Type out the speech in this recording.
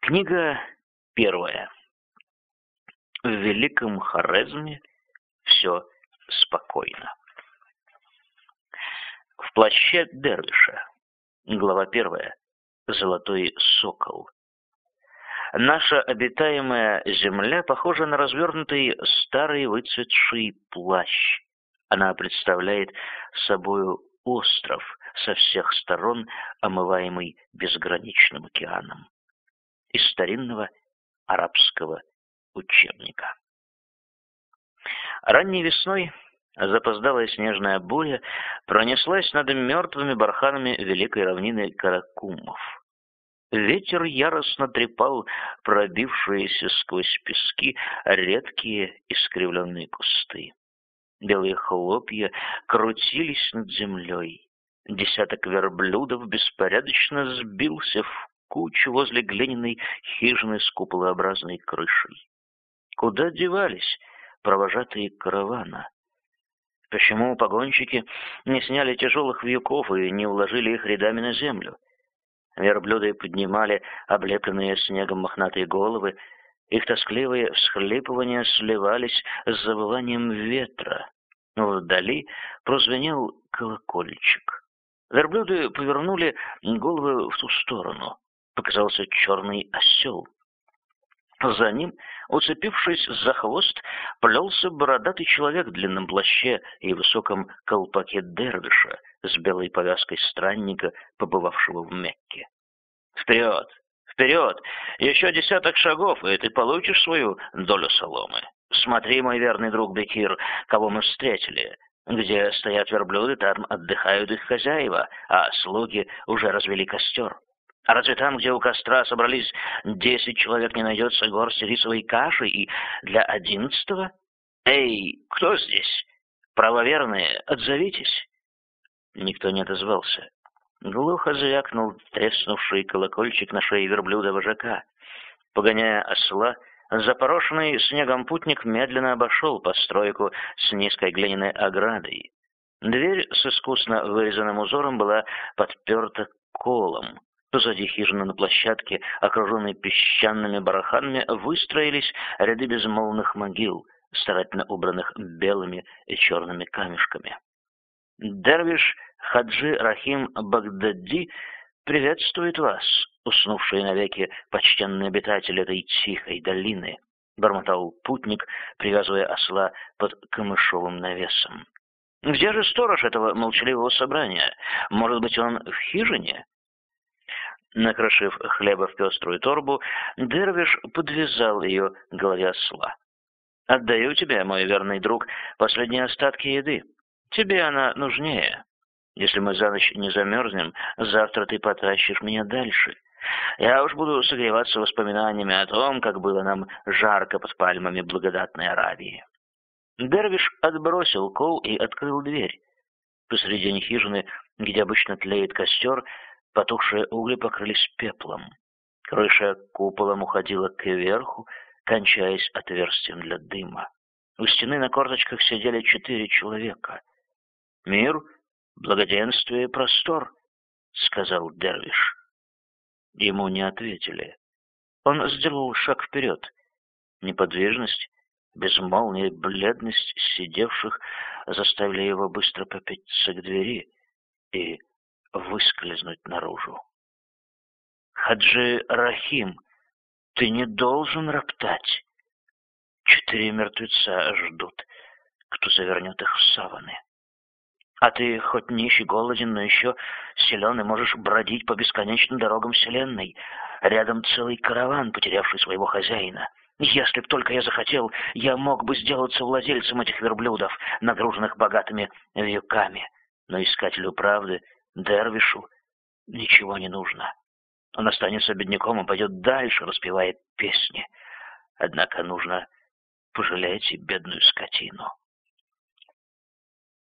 Книга первая. В Великом Хорезме все спокойно. В плаще Дервиша. Глава первая. Золотой сокол. Наша обитаемая земля похожа на развернутый старый выцветший плащ. Она представляет собою остров со всех сторон, омываемый безграничным океаном. Из старинного арабского учебника. Ранней весной запоздалая снежная буря пронеслась над мертвыми барханами великой равнины Каракумов. Ветер яростно трепал пробившиеся сквозь пески редкие искривленные кусты. Белые хлопья крутились над землей. Десяток верблюдов беспорядочно сбился в кучу возле глиняной хижины с куполообразной крышей. Куда девались провожатые каравана? Почему погонщики не сняли тяжелых вьюков и не уложили их рядами на землю? Верблюды поднимали облепленные снегом мохнатые головы, их тоскливые всхлипывания сливались с завыванием ветра. Вдали прозвенел колокольчик. Верблюды повернули головы в ту сторону. Показался черный осел. За ним, уцепившись за хвост, плелся бородатый человек в длинном плаще и высоком колпаке дервиша с белой повязкой странника, побывавшего в Мекке. «Вперед! Вперед! Еще десяток шагов, и ты получишь свою долю соломы. Смотри, мой верный друг Бекир, кого мы встретили. Где стоят верблюды, там отдыхают их хозяева, а слуги уже развели костер. А разве там, где у костра собрались десять человек, не найдется горсть рисовой каши и для одиннадцатого? Эй, кто здесь? Правоверные, отзовитесь. Никто не отозвался. Глухо звякнул треснувший колокольчик на шее верблюда вожака. Погоняя осла, запорошенный снегом путник медленно обошел постройку с низкой глиняной оградой. Дверь с искусно вырезанным узором была подперта колом. Позади хижины на площадке, окруженной песчаными бараханами, выстроились ряды безмолвных могил, старательно убранных белыми и черными камешками. Дервиш Хаджи Рахим Багдади приветствует вас, уснувшие навеки почтенные обитатели этой тихой долины, бормотал путник, привязывая осла под камышовым навесом. Где же сторож этого молчаливого собрания? Может быть, он в хижине? Накрошив хлеба в пеструю торбу, Дервиш подвязал ее к голове осла. «Отдаю тебе, мой верный друг, последние остатки еды. Тебе она нужнее. Если мы за ночь не замерзнем, завтра ты потащишь меня дальше. Я уж буду согреваться воспоминаниями о том, как было нам жарко под пальмами благодатной Аравии». Дервиш отбросил кол и открыл дверь. Посредине хижины, где обычно тлеет костер, Потухшие угли покрылись пеплом. Крыша куполом уходила кверху, кончаясь отверстием для дыма. У стены на корточках сидели четыре человека. «Мир, благоденствие и простор», — сказал Дервиш. Ему не ответили. Он сделал шаг вперед. Неподвижность, безмолвная бледность сидевших заставили его быстро попятиться к двери выскользнуть наружу. Хаджи Рахим, ты не должен роптать. Четыре мертвеца ждут, кто завернет их в саваны. А ты хоть нищий, голоден, но еще силен и можешь бродить по бесконечным дорогам Вселенной. Рядом целый караван, потерявший своего хозяина. Если б только я захотел, я мог бы сделаться владельцем этих верблюдов, нагруженных богатыми вьюками. Но искателю правды Дервишу ничего не нужно. Он останется бедняком и пойдет дальше, распевая песни. Однако нужно пожалеть и бедную скотину.